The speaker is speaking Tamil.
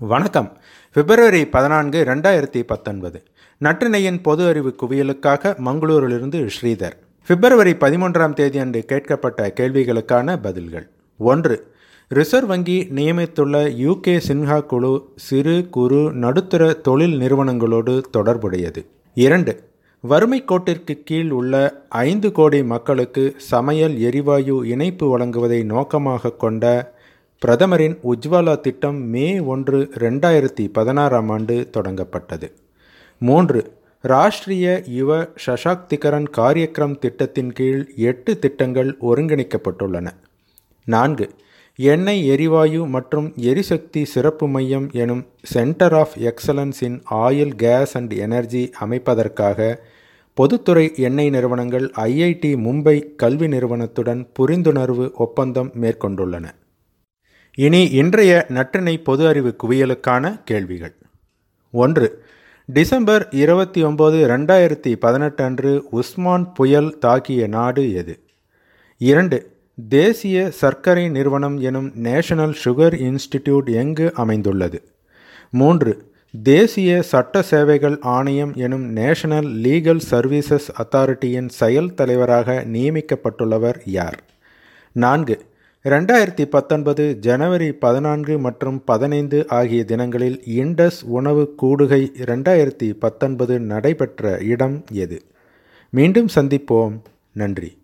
வணக்கம். பிப்ரவரி பதினான்கு ரெண்டாயிரத்தி பத்தொன்பது. நற்றினையின் பொது அறிவு குவியலுக்காக மங்களூரிலிருந்து ஸ்ரீதர். பிப்ரவரி பதிமூன்றாம் தேதி அன்று கேட்கப்பட்ட கேள்விகளுக்கான பதில்கள். ஒன்று ரிசர்வ் வங்கி நியமித்துள்ள யூகே சின்ஹா குழு சிறு குறு நடுத்தர தொழில் நிறுவனங்களோடு தொடர்புடையது. இரண்டு வறுமை கோட்டிற்கு கீழ் உள்ள ஐந்து கோடி மக்களுக்கு சமையல் எரிவாயு இணைப்பு வழங்குவதை நோக்கமாக கொண்ட பிரதமரின் உஜ்வாலா திட்டம் மே ஒன்று ரெண்டாயிரத்தி பதினாறாம் ஆண்டு தொடங்கப்பட்டது. மூன்று ராஷ்டிரிய யுவ சசாக்திகரன் காரியக்ரம் திட்டத்தின் கீழ் எட்டு திட்டங்கள் ஒருங்கிணைக்கப்பட்டுள்ளன. நான்கு எண்ணெய் எரிவாயு மற்றும் எரிசக்தி சிறப்பு மையம் எனும் centre of excellence in oil gas and energy அமைப்பதற்காக பொதுத்துறை எண்ணெய் நிறுவனங்கள் ஐஐடி மும்பை கல்வி நிறுவனத்துடன் புரிந்துணர்வு ஒப்பந்தம் மேற்கொண்டுள்ளன. இனி இன்றைய நற்றினை பொது அறிவு குவியலுக்கான கேள்விகள். ஒன்று டிசம்பர் இருபத்தி ஒம்பது ரெண்டாயிரத்தி பதினெட்டு அன்று உஸ்மான் புயல் தாக்கிய நாடு எது? இரண்டு தேசிய சர்க்கரை நிறுவனம் எனும் நேஷனல் சுகர் இன்ஸ்டிடியூட் எங்கு அமைந்துள்ளது? மூன்று தேசிய சட்ட சேவைகள் ஆணையம் எனும் நேஷனல் லீகல் சர்வீசஸ் அத்தாரிட்டியின் செயல் தலைவராக நியமிக்கப்பட்டுள்ளவர் யார்? நான்கு ரெண்டாயிரத்தி பத்தொன்பது ஜனவரி பதினான்கு மற்றும் பதினைந்து ஆகிய தினங்களில் இண்டஸ் உணவு கூடுகை ரெண்டாயிரத்தி பத்தொன்பது நடைபெற்ற இடம் எது? மீண்டும் சந்திப்போம். நன்றி.